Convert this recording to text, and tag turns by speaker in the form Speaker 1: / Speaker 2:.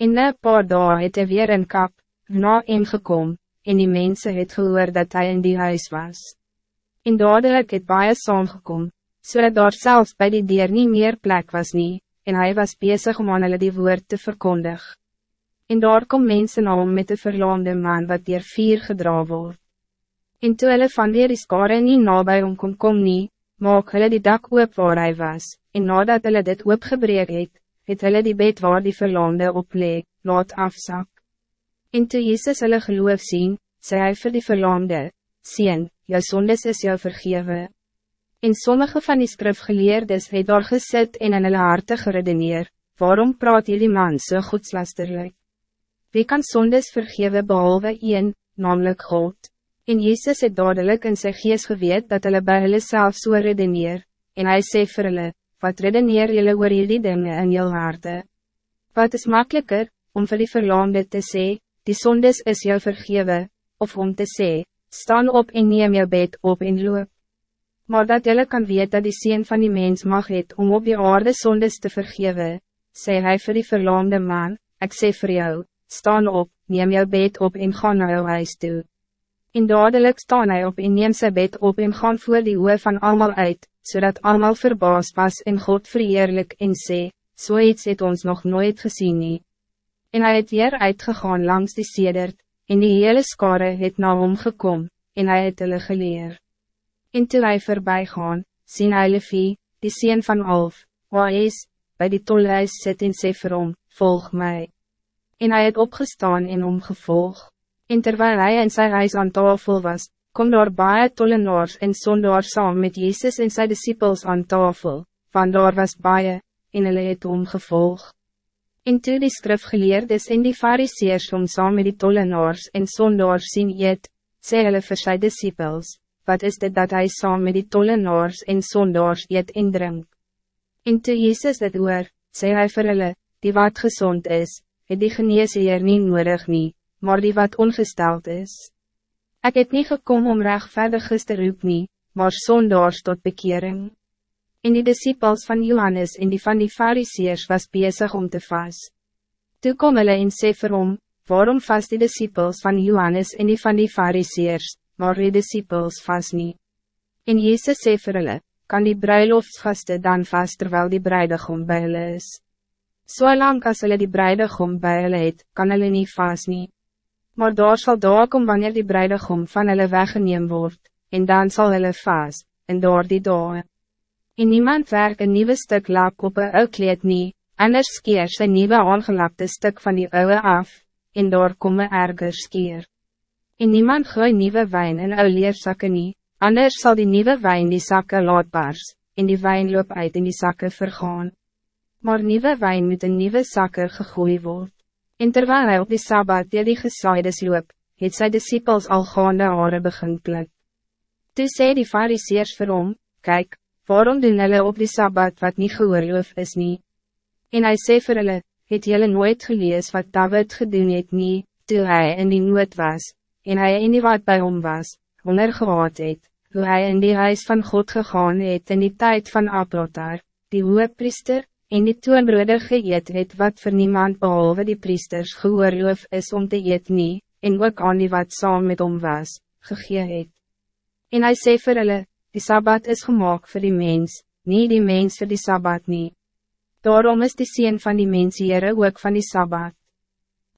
Speaker 1: In na paar dae het hy weer in kap, na hem gekom, en die mense het gehoor dat hij in die huis was. En dadelijk het baie saamgekom, so dat daar selfs by die deur nie meer plek was nie, en hij was bezig om aan hulle die woord te verkondig. En daar kom mense na hom met de verlaamde man wat dier vier gedra word. En toe hulle van die skare nie nabij om kom kom nie, maak hulle die dak oop waar hy was, en nadat hulle dit oopgebreek het, het hulle die bed waar die verlaamde opleek, laat afzak. En toe Jezus hulle geloof sien, sê hy vir die verlaamde, Sien, jou sondes is jou vergewe. En sommige van die skrifgeleerdes het daar gesit en in hulle harte geredeneer, waarom praat jullie man so goedslasterlik? Wie kan sondes vergewe behalve een, namelijk God? En Jezus het dadelijk in sy gees geweet dat hulle by hulle self so redeneer, en hij sê vir hulle, wat redeneer jullie oor jullie dinge in jul harte? Wat is makkelijker, om vir die verlaamde te sê, die sondes is jou vergewe, of om te sê, staan op en neem jou bed op en loop? Maar dat jullie kan weten dat die sien van die mens mag het om op die aarde sondes te vergeven, sê hy vir die verlaamde man, ik sê vir jou, staan op, neem jou bed op en ga naar jou huis toe. En dadelijk staan hij op en neem sy bed op en gaan voor die oor van allemaal uit, zodat allemaal verbaasd was en God verheerlijk en sê, so iets het ons nog nooit gezien nie. En hij het weer uitgegaan langs die sedert, en die hele skare het na hom gekom, en hij het hulle geleer. En toe hy voorbij gaan, sien hy Levi, die sien van Alf, waar is, by die tolhuis sit en sê vir hom, volg mij. En hij het opgestaan en omgevolg. En terwijl hij in zijn reis aan tafel was, kom daar baie tollenaars en sondaar saam met Jezus en zijn disciples aan tafel, van daar was baie, en hulle het omgevolg. En toe die skrifgeleerdes en die fariseers om saam met die tollenaars en sondaars sien eet, sê hulle vir sy disciples, wat is dit dat hij saam met die tollenaars en sondaars eet en drink? En toe Jezus dit oor, sê hy vir hulle, die wat gezond is, het die geneesheer nie nodig nie, maar die wat ongesteld is. Ik het niet gekomen om rechtvaardigers te roep nie, maar zondaars tot bekering. En die disciples van Johannes en die van die fariseers was bezig om te vas. Toe kom hulle en sê vir hom, waarom vas die disciples van Johannes en die van die fariseers, maar die disciples vas nie. En Jezus sê vir hulle, kan die bruiloftsgaste dan vast terwijl die bruidegom by hulle is. So lang as hulle die bruidegom by hulle het, kan hulle nie vast nie maar daar zal daar kom wanneer die bruidegom van hulle weggeneem wordt, en dan zal hulle vaas, en door die dae. En niemand werk een nieuwe stuk lap op een ou kleed nie, anders skeer sy nieuwe aangelapte stuk van die oude af, en daar kom een erger skeer. En niemand gooi nieuwe wijn in ou leersakke nie, anders zal die nieuwe wijn die zakken laat bars, en die wijn loop uit in die zakken vergaan. Maar nieuwe wijn moet in nieuwe zakken gegooid worden. En terwijl hij op die Sabbat die die gesaides loop, het sy disciples al gaande hare begin klik. Toe sê die fariseers vir hom, kyk, waarom doen hulle op die Sabbat wat niet geoorloof is nie? En hij sê vir hulle, het julle nooit gelees wat David gedoen het nie, toe hy in die nood was, en hij in die wat bij hom was, honger gehad het, hoe hij in die huis van God gegaan het in die tijd van Abrotar, die hoge priester, en die toonbroeder geëet het wat voor niemand behalve die priesters geoorloof is om te eet nie, en ook aan die wat saam met hom was, gegee het. En hij sê vir hulle, die Sabbat is gemaakt voor die mens, niet die mens voor die Sabbat nie. Daarom is die sien van die mens hier ook van die Sabbat.